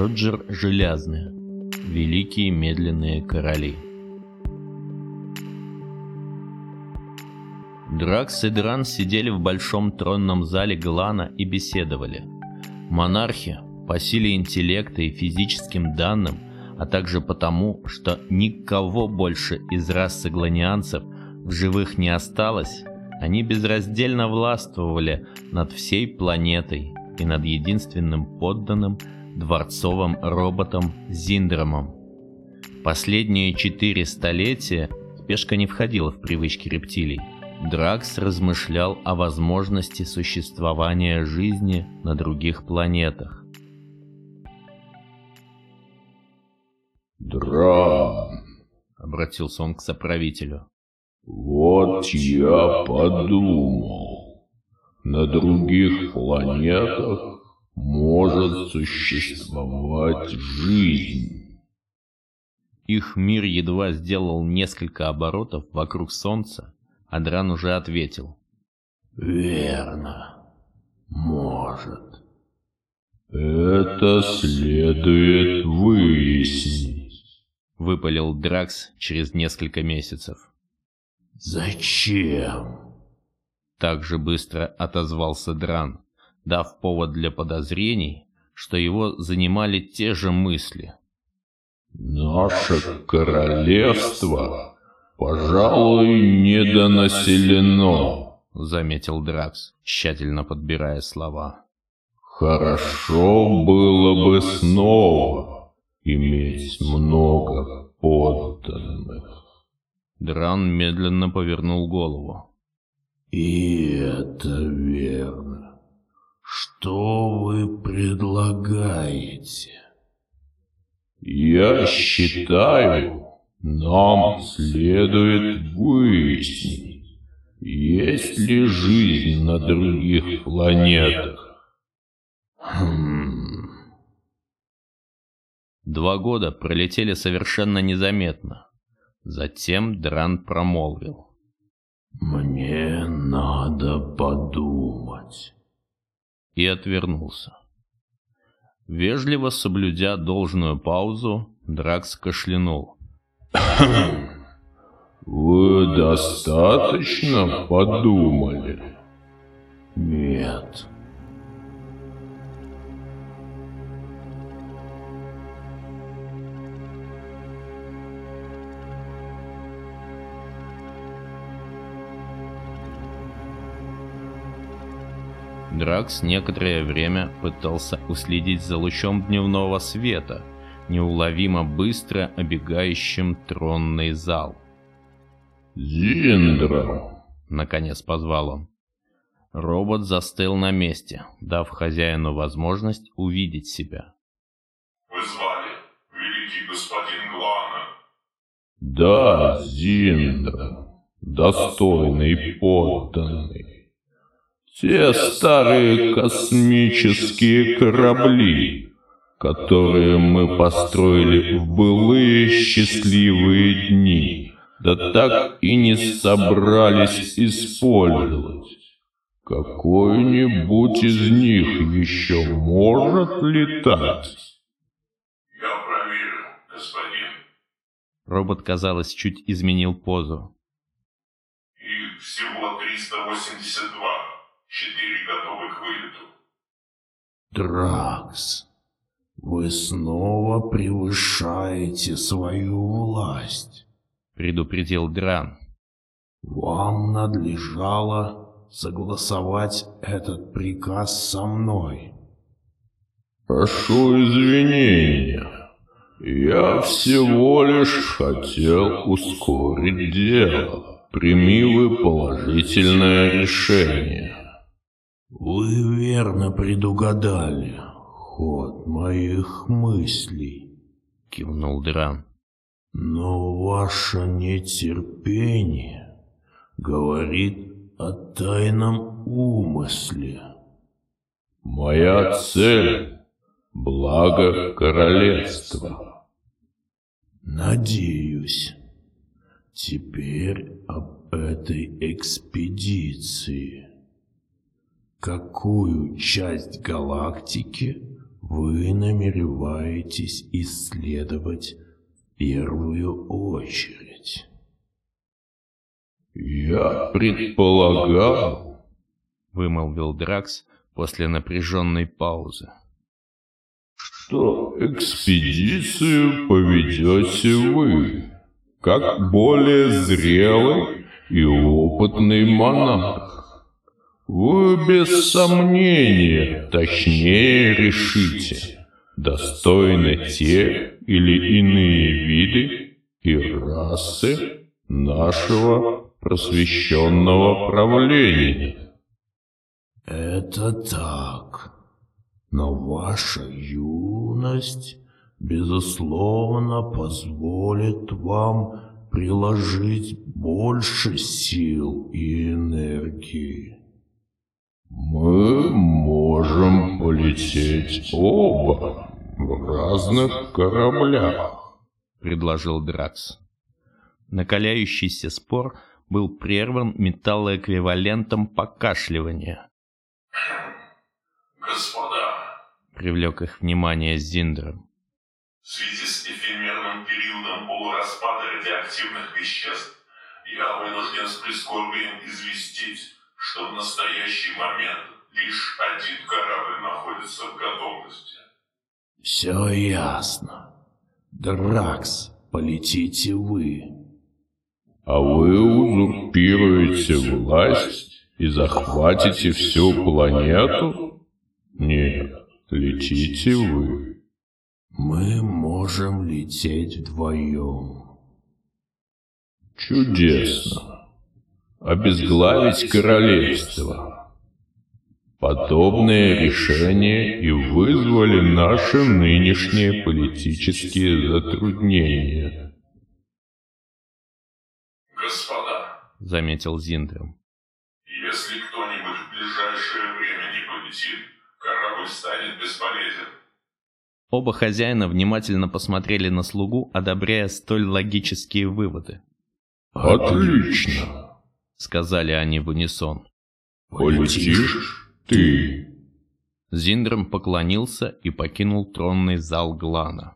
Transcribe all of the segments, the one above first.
Роджер Железный. Великие медленные короли. Дракс и Дран сидели в большом тронном зале Глана и беседовали. Монархи, по силе интеллекта и физическим данным, а также потому, что никого больше из расы гланианцев в живых не осталось, они безраздельно властвовали над всей планетой и над единственным подданным дворцовым роботом Зиндромом. Последние четыре столетия спешка не входила в привычки рептилий. Дракс размышлял о возможности существования жизни на других планетах. «Дран!» — обратился он к соправителю. «Вот я подумал, на других планетах может существовать жизнь». Их мир едва сделал несколько оборотов вокруг Солнца, Адран уже ответил. «Верно. Может. Это следует выяснить», — выпалил Дракс через несколько месяцев. «Зачем?» Так же быстро отозвался Дран, дав повод для подозрений, что его занимали те же мысли. «Наше королевство «Пожалуй, недонаселено», — заметил Дракс, тщательно подбирая слова. «Хорошо было бы снова иметь много подданных». Дран медленно повернул голову. «И это верно. Что вы предлагаете?» «Я считаю, нам следует выяснить, есть ли жизнь на других планетах. Хм. Два года пролетели совершенно незаметно. Затем Дран промолвил. «Мне надо подумать». И отвернулся. Вежливо соблюдя должную паузу, Дракс кашлянул. Вы достаточно подумали? Дракс некоторое время пытался уследить за лучом дневного света, неуловимо быстро обегающим тронный зал. «Зиндра!» — наконец позвал он. Робот застыл на месте, дав хозяину возможность увидеть себя. «Вы звали, великий господин Глана?» «Да, Зиндра, достойный подданный. Те старые космические корабли, которые мы построили в былые счастливые дни, да так и не собрались использовать. Какой-нибудь из них еще может летать? Я проверю, господин. Робот, казалось, чуть изменил позу. Их всего 382. Четыре готовы к вылету. Дракс, «Вы снова превышаете свою власть», — предупредил Дран. «Вам надлежало согласовать этот приказ со мной». «Прошу извинения. Я всего лишь хотел ускорить дело. Прими вы положительное решение». «Вы верно предугадали», ход моих мыслей», — кивнул Дран. «Но ваше нетерпение говорит о тайном умысле. Моя цель — благо королевства. Надеюсь, теперь об этой экспедиции. Какую часть галактики вы намереваетесь исследовать в первую очередь? Я предполагал, вымолвил Дракс после напряженной паузы. что экспедицию поведете вы, как более зрелый и опытный монарх. Вы без сомнения точнее решите, достойны те или иные виды и расы нашего просвещенного правления. Это так. Но ваша юность, безусловно, позволит вам приложить больше сил и энергии. Мы можем полететь оба в разных кораблях. предложил Дракс. Накаляющийся спор был прерван металлоэквивалентом покашливания. Господа, Привлек их внимание Зиндром. в связи с эфемерным периодом полураспада радиоактивных веществ, я вынужден с прискорбием известить, что в настоящий момент лишь один корабль находится в готовности. Все ясно. Дракс, полетите вы. А вы узурпируете власть и захватите всю планету? Нет, летите вы. Мы можем лететь вдвоем. Чудесно. Обезглавить королевство. Подобные решения и вызвали наши нынешние политические затруднения. Господа, Заметил Зиндром. если кто-нибудь в ближайшее время не полетит, корабль станет бесполезен. Оба хозяина внимательно посмотрели на слугу, одобряя столь логические выводы. Отлично. Сказали они в унисон. Полетишь ты. Зиндром поклонился и покинул тронный зал Глана.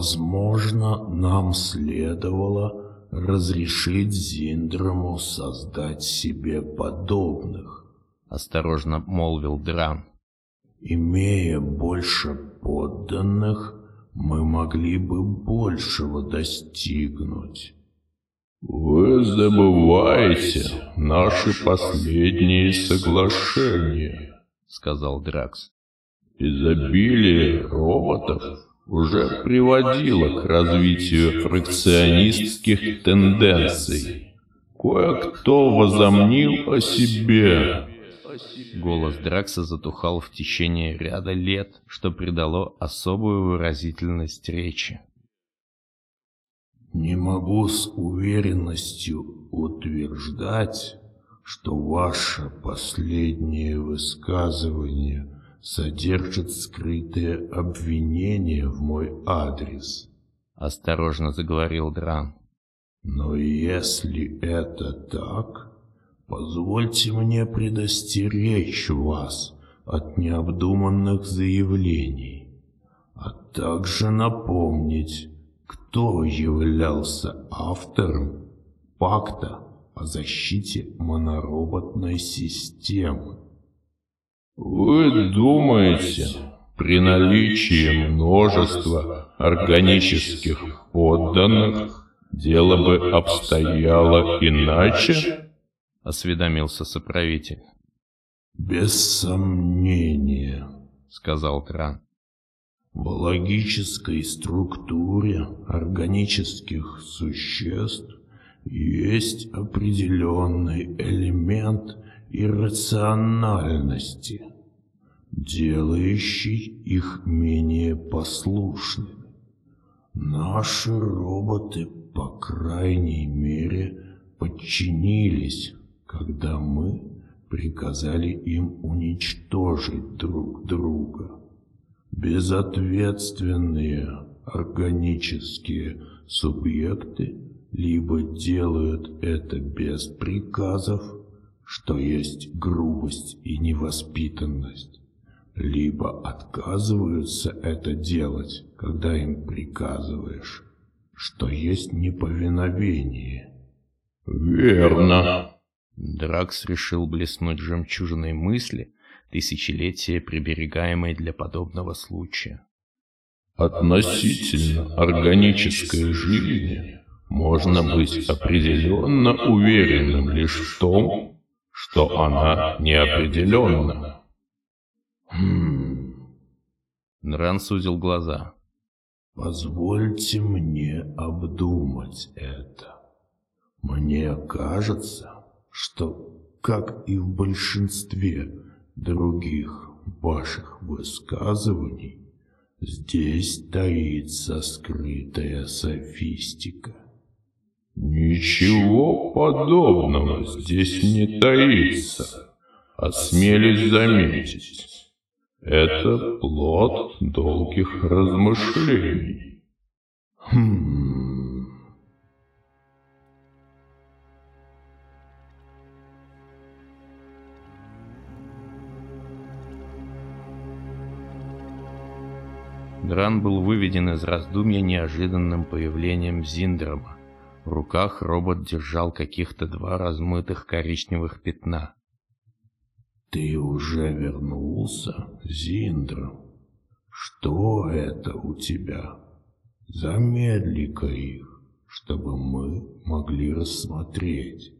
Возможно, нам следовало разрешить Зиндрому создать себе подобных. Осторожно молвил Дран. Имея больше подданных, мы могли бы большего достигнуть. Вы забываете наши последние соглашения. Сказал Дракс. Изобилие роботов уже приводило к развитию фракционистских тенденций. Кое-кто возомнил о себе. Голос Дракса затухал в течение ряда лет, что придало особую выразительность речи. Не могу с уверенностью утверждать, что ваше последнее высказывание содержит скрытые обвинения в мой адрес. Осторожно заговорил Дран. Но если это так, позвольте мне предостеречь вас от необдуманных заявлений, а также напомнить, кто являлся автором пакта о защите монороботной системы. Вы думаете, при наличии множества органических подданных дело бы обстояло иначе? Осведомился соправитель. Без сомнения, Сказал Дран. в логической структуре органических существ есть определенный элемент иррациональности, делающий их менее послушными. Наши роботы, по крайней мере, подчинились, когда мы приказали им уничтожить друг друга. Безответственные органические субъекты либо делают это без приказов, что есть грубость и невоспитанность, либо отказываются это делать, когда им приказываешь, что есть неповиновение. Верно. Дракс решил блеснуть жемчужиной мысли, тысячелетия приберегаемой для подобного случая. Относительно органической жизни можно быть определенно уверенным лишь в том, что она неопределенна. Хм, Нран сузил глаза. позвольте мне обдумать это. Мне кажется, что, как и в большинстве других ваших высказываний, здесь таится скрытая софистика. Ничего подобного здесь не таится, осмелюсь заметить. Это плод долгих размышлений. Хм... Дран был выведен из раздумья неожиданным появлением Зиндрома. В руках робот держал каких-то два размытых коричневых пятна. Ты уже вернулся, Зиндра? Что это у тебя? Замедли-ка их, чтобы мы могли рассмотреть.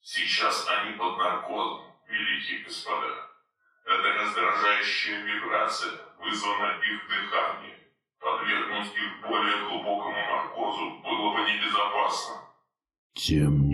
Сейчас они под наркозом, великие господа. Эта раздражающая вибрация вызвана их дыханием. Подвергнуть их более глубокому наркозу было бы небезопасно. Тем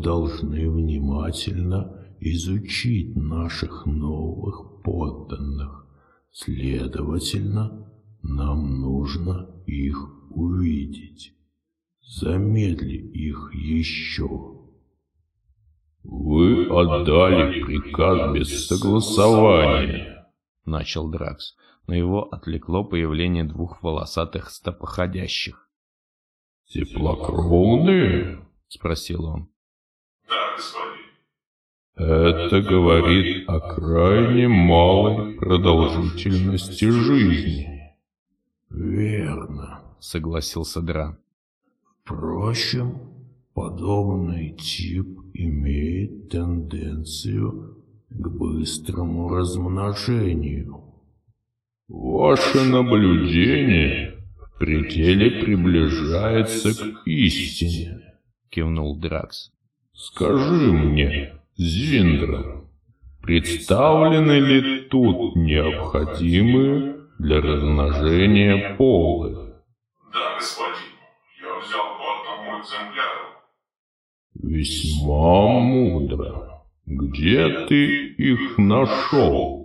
должны внимательно изучить наших новых подданных. Следовательно, нам нужно их увидеть. Замедли их еще. Вы отдали приказ без согласования. Начал Дракс, но его отвлекло появление двух волосатых стопоходящих. Теплокровные? Спросил он. Да, господин. Это говорит о крайне малой продолжительности жизни. Верно. Согласился Дран. Впрочем, подобный тип имеет тенденцию к быстрому размножению. Ваше наблюдение в пределе приближается к истине. Кивнул Дракс. Скажи мне, Зиндра, представлены ли тут необходимые для размножения полы? Да, господин. Я взял по одному экземпляру. Весьма мудро. Где ты их нашел?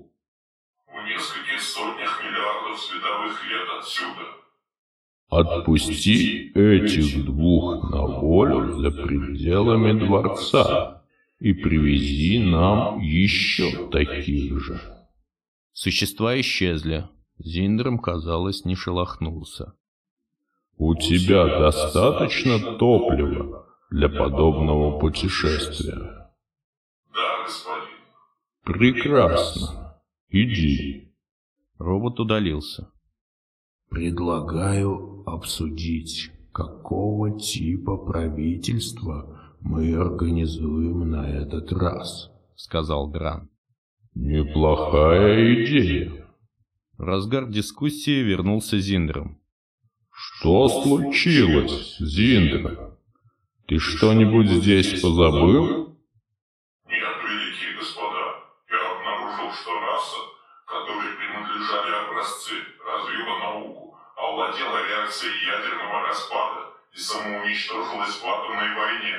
Отпусти этих двух на волю за пределами дворца и привези нам еще таких же. Существа исчезли. Зиндром, казалось, не шелохнулся. У тебя достаточно топлива для подобного путешествия? Да, господин. Прекрасно. Иди. Робот удалился. Предлагаю обсудить, какого типа правительства мы организуем на этот раз. Сказал Дран. Неплохая идея. В разгар дискуссии вернулся Зиндром. Что случилось, Зиндра? Ты что-нибудь здесь позабыл? Овладела реакцией ядерного распада и самоуничтожилась в атомной войне.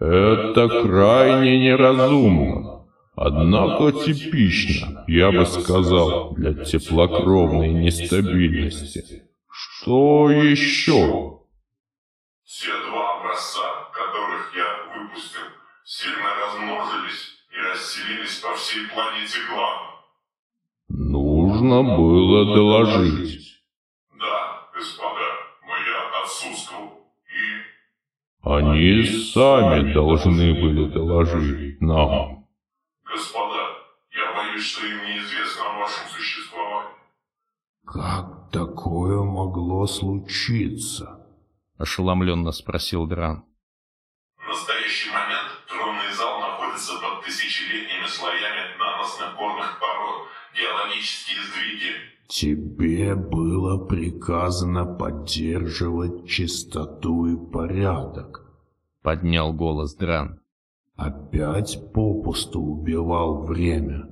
Это крайне неразумно. Однако типично, я бы сказал, для теплокровной нестабильности. Что еще? Все два образца, которых я выпустил, сильно размножились и расселились по всей планете Глана. Нужно было доложить. Да, господа, но я отсутствовал. И... Они сами должны были доложить нам. Господа, я боюсь, что им неизвестно о вашем существовании. Как такое могло случиться? Ошеломленно спросил Дран. В настоящий момент тронный зал находится под тысячелетними слоями наносных горных пород, геологические сдвиги. Тебе было приказано поддерживать чистоту и порядок. Поднял голос Дран. Опять попусту убивал время.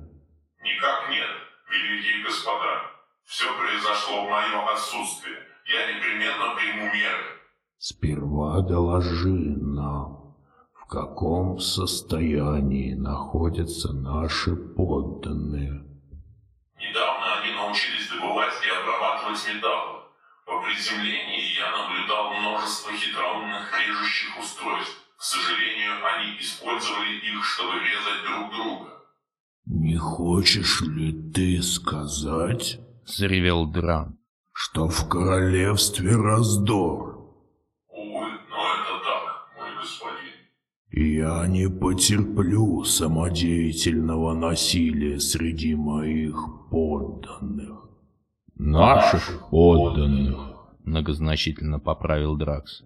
Никак нет, великие господа. Все произошло в мое отсутствие. Я непременно приму меры. Сперва доложи нам, в каком состоянии находятся наши подданные. Недавно они обрабатывать металлы. По приземлении я наблюдал множество хитроумных режущих устройств. К сожалению, они использовали их, чтобы резать друг друга. Не хочешь ли ты сказать, Заревел Дран. что в королевстве раздор? Увы, но это так, мой господин. Я не потерплю самодеятельного насилия среди моих подданных. Наших подданных. Многозначительно поправил Дракс.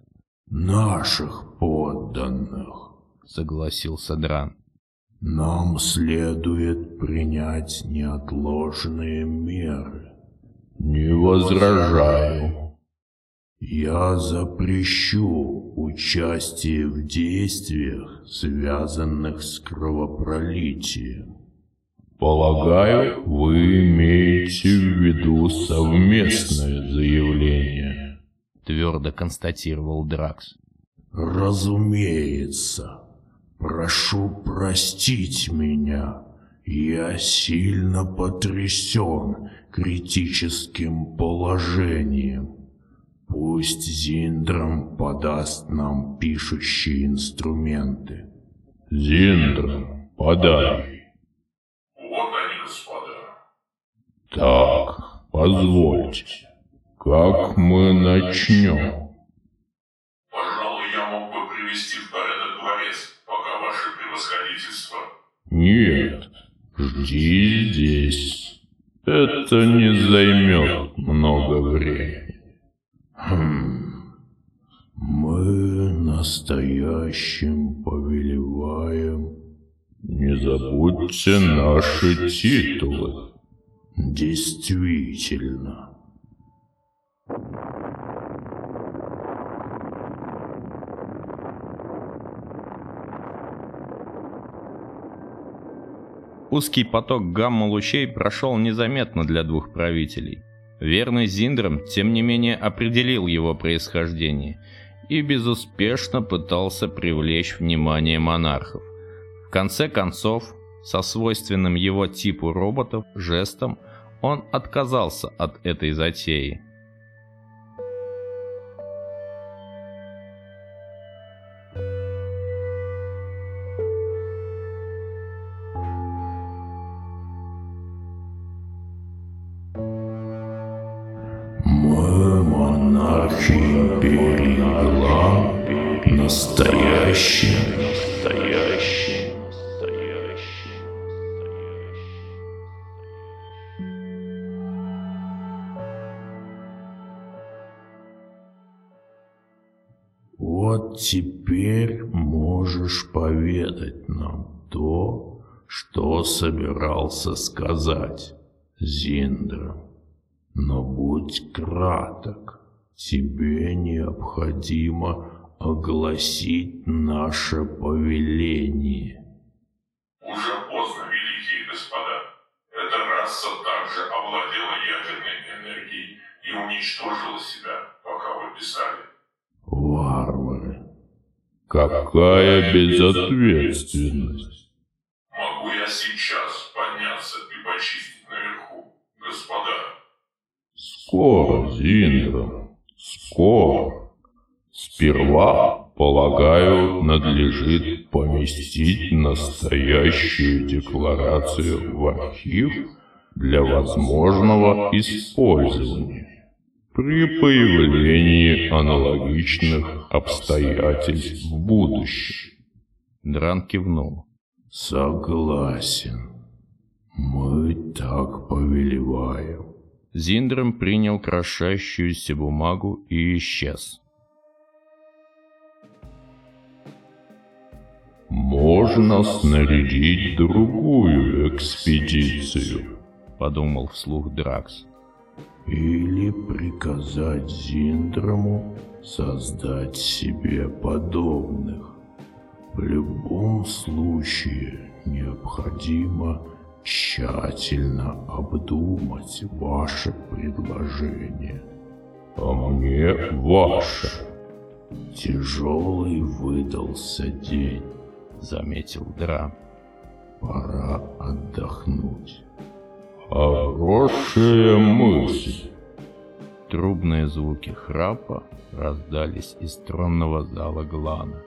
Наших подданных. Согласился Дран. Нам следует принять неотложные меры. Не возражаю. Я запрещу участие в действиях, связанных с кровопролитием. Полагаю, вы имеете в виду совместное заявление. Твердо констатировал Дракс. Разумеется. Прошу простить меня. Я сильно потрясен критическим положением. Пусть Зиндрам подаст нам пишущие инструменты. Зиндра, подай. Так, позвольте. Как мы начнем? Пожалуй, я мог бы привести в порядок дворец, пока ваше превосходительство. Нет, жди здесь. Это не займет много времени. Хм. Мы настоящим повелеваем. Не забудьте наши титулы. Действительно. Узкий поток гамма-лучей прошел незаметно для двух правителей. Верный Зиндрам, тем не менее, определил его происхождение и безуспешно пытался привлечь внимание монархов. В конце концов, со свойственным его типу роботов жестом, он отказался от этой затеи. То, что собирался сказать, Зиндра. Но будь краток, тебе необходимо огласить наше повеление. Уже поздно, великие господа. Эта раса также овладела ядерной энергией и уничтожила себя, пока вы писали. Какая безответственность. Могу я сейчас подняться и почистить наверху, господа? Скоро, Зиндра, скоро. Сперва, полагаю, надлежит поместить настоящую декларацию в архив для возможного использования при появлении аналогичных обстоятельств в будущем. Дран кивнул. Согласен. Мы так повелеваем. Зиндром принял крошащуюся бумагу и исчез. «Можно снарядить другую экспедицию», — подумал вслух Дракс. «Или приказать Зиндрому создать себе подобных. В любом случае необходимо тщательно обдумать ваше предложение. А мне ваше. Тяжелый выдался день, заметил Дра. Пора отдохнуть. Хорошая мысль. Трубные звуки храпа раздались из тронного зала Глана.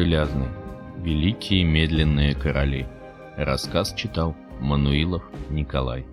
Железный. Великие медленные короли. Рассказ читал Мануилов Николай.